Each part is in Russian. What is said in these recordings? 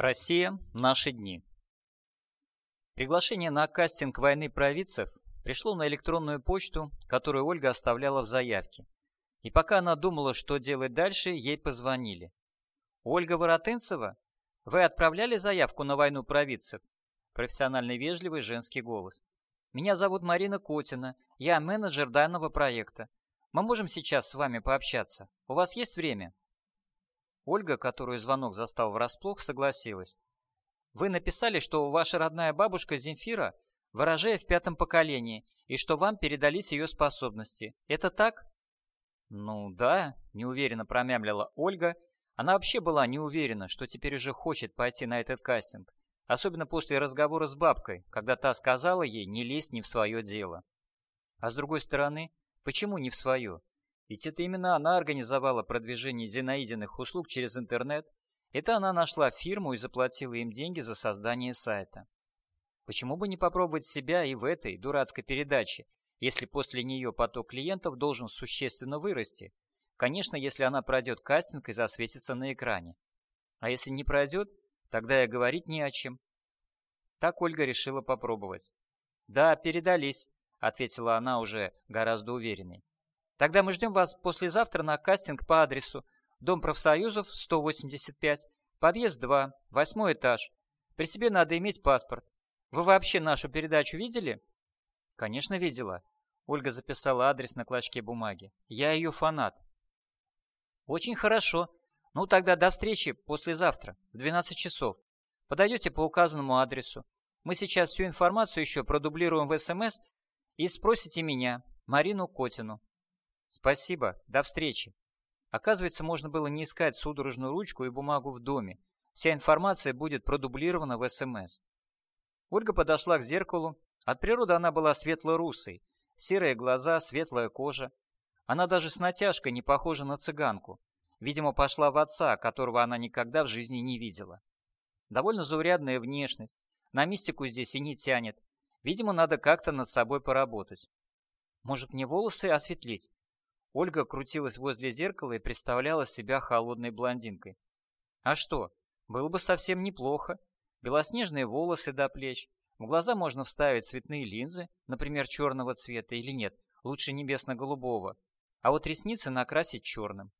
Россия. Наши дни. Приглашение на кастинг «Войны провидцев» пришло на электронную почту, которую Ольга оставляла в заявке. И пока она думала, что делать дальше, ей позвонили. «Ольга Воротынцева? Вы отправляли заявку на «Войну провидцев»?» Профессиональный вежливый женский голос. «Меня зовут Марина Котина. Я менеджер данного проекта. Мы можем сейчас с вами пообщаться. У вас есть время?» Ольга, которую звонок застал врасплох, согласилась. «Вы написали, что ваша родная бабушка Земфира ворожея в пятом поколении, и что вам передались ее способности. Это так?» «Ну да», — неуверенно промямлила Ольга. Она вообще была не уверена, что теперь уже хочет пойти на этот кастинг. Особенно после разговора с бабкой, когда та сказала ей не лезть не в свое дело. А с другой стороны, почему не в свое? Ведь это именно она организовала продвижение Зинаидиных услуг через интернет. Это она нашла фирму и заплатила им деньги за создание сайта. Почему бы не попробовать себя и в этой дурацкой передаче, если после нее поток клиентов должен существенно вырасти? Конечно, если она пройдет кастинг и засветится на экране. А если не пройдет, тогда и говорить не о чем. Так Ольга решила попробовать. «Да, передались», — ответила она уже гораздо уверенней. Тогда мы ждем вас послезавтра на кастинг по адресу Дом профсоюзов, 185, подъезд 2, восьмой этаж. При себе надо иметь паспорт. Вы вообще нашу передачу видели? Конечно, видела. Ольга записала адрес на клочке бумаги. Я ее фанат. Очень хорошо. Ну тогда до встречи послезавтра в 12 часов. Подойдете по указанному адресу. Мы сейчас всю информацию еще продублируем в СМС и спросите меня, Марину Котину. «Спасибо. До встречи». Оказывается, можно было не искать судорожную ручку и бумагу в доме. Вся информация будет продублирована в СМС. Ольга подошла к зеркалу. От природы она была светло-русой. Серые глаза, светлая кожа. Она даже с натяжкой не похожа на цыганку. Видимо, пошла в отца, которого она никогда в жизни не видела. Довольно заурядная внешность. На мистику здесь и не тянет. Видимо, надо как-то над собой поработать. Может, мне волосы осветлить? Ольга крутилась возле зеркала и представляла себя холодной блондинкой. А что, было бы совсем неплохо. Белоснежные волосы до плеч, в глаза можно вставить цветные линзы, например, черного цвета или нет, лучше небесно-голубого, а вот ресницы накрасить черным.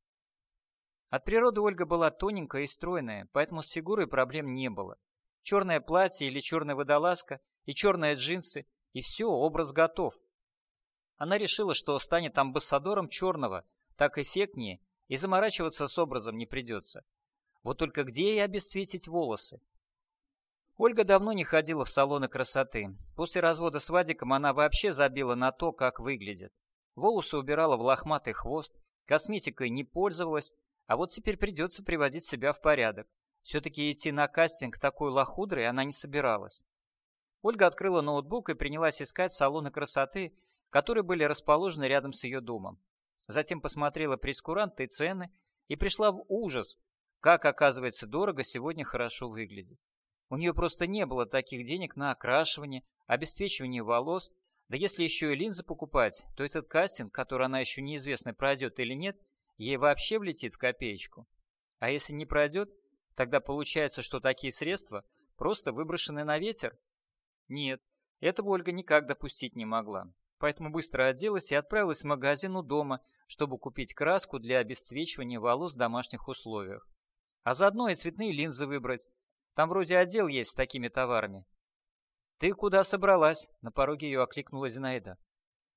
От природы Ольга была тоненькая и стройная, поэтому с фигурой проблем не было. Черное платье или черная водолазка и черные джинсы, и все, образ готов. Она решила, что станет амбассадором черного, так эффектнее, и заморачиваться с образом не придется. Вот только где ей обесцветить волосы? Ольга давно не ходила в салоны красоты. После развода с Вадиком она вообще забила на то, как выглядит. Волосы убирала в лохматый хвост, косметикой не пользовалась, а вот теперь придется приводить себя в порядок. Все-таки идти на кастинг такой лохудрой она не собиралась. Ольга открыла ноутбук и принялась искать салоны красоты, которые были расположены рядом с ее домом. Затем посмотрела прескуранты и цены и пришла в ужас, как, оказывается, дорого сегодня хорошо выглядеть. У нее просто не было таких денег на окрашивание, обесцвечивание волос, да если еще и линзы покупать, то этот кастинг, который она еще неизвестно пройдет или нет, ей вообще влетит в копеечку. А если не пройдет, тогда получается, что такие средства просто выброшены на ветер? Нет, этого Ольга никак допустить не могла поэтому быстро оделась и отправилась в магазин у дома, чтобы купить краску для обесцвечивания волос в домашних условиях. А заодно и цветные линзы выбрать. Там вроде отдел есть с такими товарами. «Ты куда собралась?» — на пороге ее окликнула Зинаида.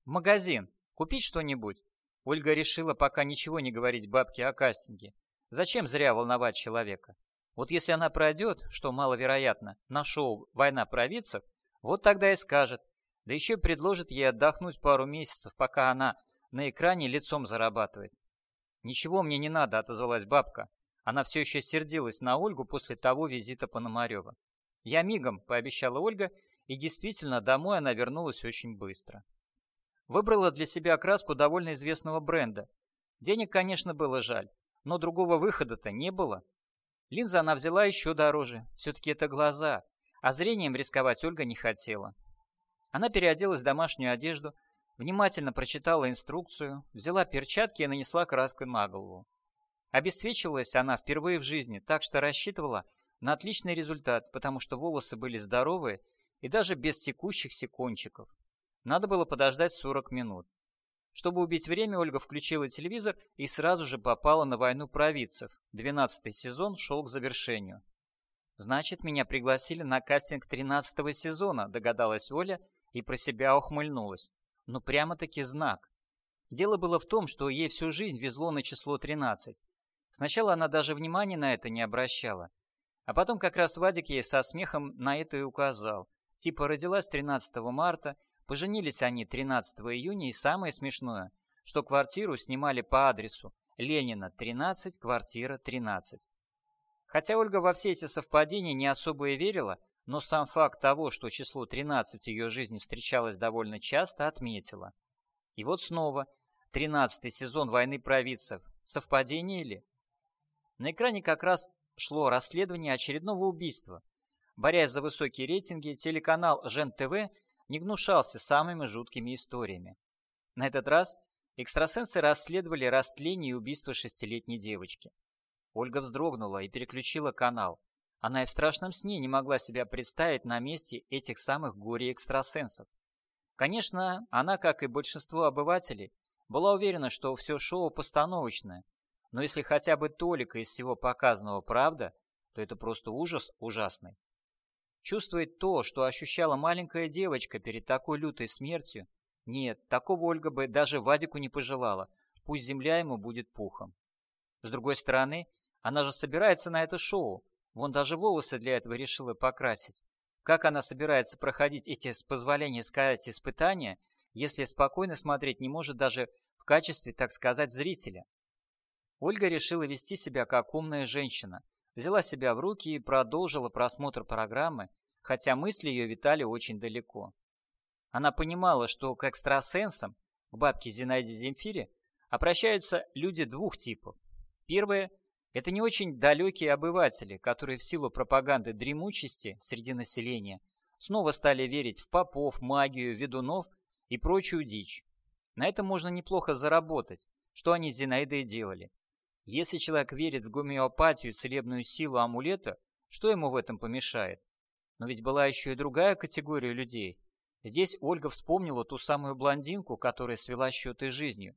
«В магазин. Купить что-нибудь?» Ольга решила пока ничего не говорить бабке о кастинге. Зачем зря волновать человека? Вот если она пройдет, что маловероятно, на шоу «Война провидцев», вот тогда и скажет, да еще предложит ей отдохнуть пару месяцев, пока она на экране лицом зарабатывает. «Ничего мне не надо», — отозвалась бабка. Она все еще сердилась на Ольгу после того визита Пономарева. «Я мигом», — пообещала Ольга, и действительно, домой она вернулась очень быстро. Выбрала для себя краску довольно известного бренда. Денег, конечно, было жаль, но другого выхода-то не было. Линзы она взяла еще дороже, все-таки это глаза, а зрением рисковать Ольга не хотела. Она переоделась в домашнюю одежду, внимательно прочитала инструкцию, взяла перчатки и нанесла краску на голову. Обесцвечивалась она впервые в жизни, так что рассчитывала на отличный результат, потому что волосы были здоровые и даже без текущихся кончиков. Надо было подождать 40 минут. Чтобы убить время, Ольга включила телевизор и сразу же попала на «Войну провидцев». Двенадцатый сезон шел к завершению. «Значит, меня пригласили на кастинг тринадцатого сезона», догадалась Оля и про себя ухмыльнулась. Ну, прямо-таки знак. Дело было в том, что ей всю жизнь везло на число 13. Сначала она даже внимания на это не обращала. А потом как раз Вадик ей со смехом на это и указал. Типа родилась 13 марта, поженились они 13 июня, и самое смешное, что квартиру снимали по адресу Ленина, 13, квартира 13. Хотя Ольга во все эти совпадения не особо и верила, но сам факт того, что число 13 в ее жизни встречалось довольно часто, отметила. И вот снова, 13 сезон «Войны провидцев». Совпадение ли? На экране как раз шло расследование очередного убийства. Борясь за высокие рейтинги, телеканал ЖЕН-ТВ не гнушался самыми жуткими историями. На этот раз экстрасенсы расследовали растление и убийство шестилетней девочки. Ольга вздрогнула и переключила канал. Она и в страшном сне не могла себя представить на месте этих самых горе-экстрасенсов. Конечно, она, как и большинство обывателей, была уверена, что все шоу постановочное, но если хотя бы толика из всего показанного правда, то это просто ужас ужасный. Чувствовать то, что ощущала маленькая девочка перед такой лютой смертью, нет, такого Ольга бы даже Вадику не пожелала, пусть земля ему будет пухом. С другой стороны, она же собирается на это шоу, Вон даже волосы для этого решила покрасить. Как она собирается проходить эти, с позволения сказать, испытания, если спокойно смотреть не может даже в качестве, так сказать, зрителя? Ольга решила вести себя как умная женщина, взяла себя в руки и продолжила просмотр программы, хотя мысли ее витали очень далеко. Она понимала, что к экстрасенсам, к бабке Зинаиде Земфире, обращаются люди двух типов. Первые – это не очень далекие обыватели, которые в силу пропаганды дремучести среди населения снова стали верить в попов, магию, ведунов и прочую дичь. На этом можно неплохо заработать, что они с Зинаидой делали. Если человек верит в гомеопатию, целебную силу амулета, что ему в этом помешает? Но ведь была еще и другая категория людей. Здесь Ольга вспомнила ту самую блондинку, которая свела счеты жизнью.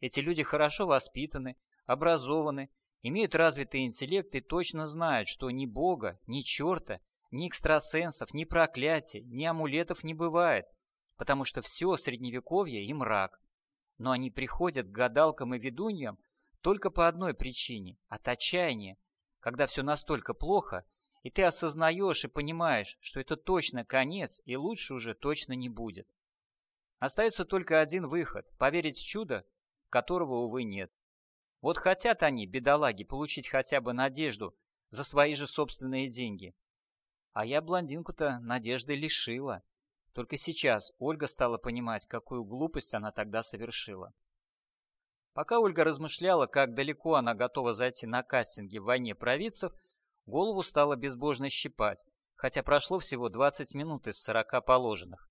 Эти люди хорошо воспитаны, образованы имеют развитый интеллект и точно знают, что ни бога, ни черта, ни экстрасенсов, ни проклятий, ни амулетов не бывает, потому что все средневековье и мрак. Но они приходят к гадалкам и ведуньям только по одной причине – от отчаяния, когда все настолько плохо, и ты осознаешь и понимаешь, что это точно конец и лучше уже точно не будет. Остается только один выход – поверить в чудо, которого, увы, нет. Вот хотят они, бедолаги, получить хотя бы надежду за свои же собственные деньги. А я блондинку-то надежды лишила. Только сейчас Ольга стала понимать, какую глупость она тогда совершила. Пока Ольга размышляла, как далеко она готова зайти на кастинге в «Войне провидцев», голову стало безбожно щипать, хотя прошло всего 20 минут из 40 положенных.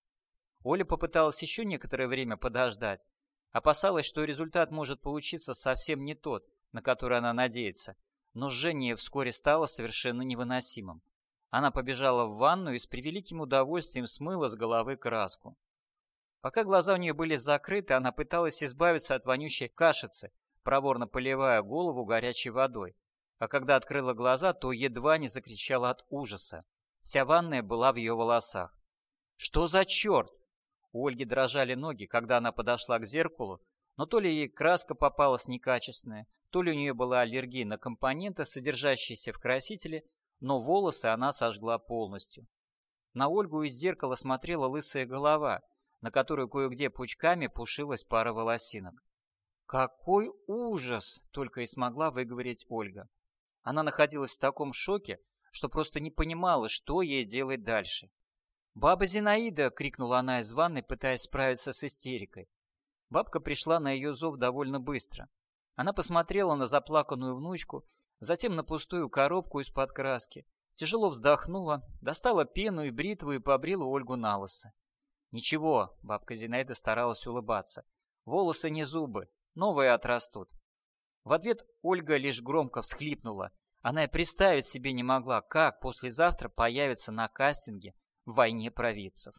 Оля попыталась еще некоторое время подождать, Опасалась, что результат может получиться совсем не тот, на который она надеется, но жжение вскоре стало совершенно невыносимым. Она побежала в ванну и с превеликим удовольствием смыла с головы краску. Пока глаза у нее были закрыты, она пыталась избавиться от вонючей кашицы, проворно поливая голову горячей водой. А когда открыла глаза, то едва не закричала от ужаса. Вся ванная была в ее волосах. «Что за черт?» У Ольги дрожали ноги, когда она подошла к зеркалу, но то ли ей краска попалась некачественная, то ли у нее была аллергия на компоненты, содержащиеся в красителе, но волосы она сожгла полностью. На Ольгу из зеркала смотрела лысая голова, на которую кое-где пучками пушилась пара волосинок. «Какой ужас!» — только и смогла выговорить Ольга. Она находилась в таком шоке, что просто не понимала, что ей делать дальше. «Баба Зинаида!» — крикнула она из ванной, пытаясь справиться с истерикой. Бабка пришла на ее зов довольно быстро. Она посмотрела на заплаканную внучку, затем на пустую коробку из-под краски, тяжело вздохнула, достала пену и бритву и побрила Ольгу на лысо. «Ничего», — бабка Зинаида старалась улыбаться, — «волосы не зубы, новые отрастут». В ответ Ольга лишь громко всхлипнула, Она и представить себе не могла, как послезавтра появится на кастинге в «Войне провидцев».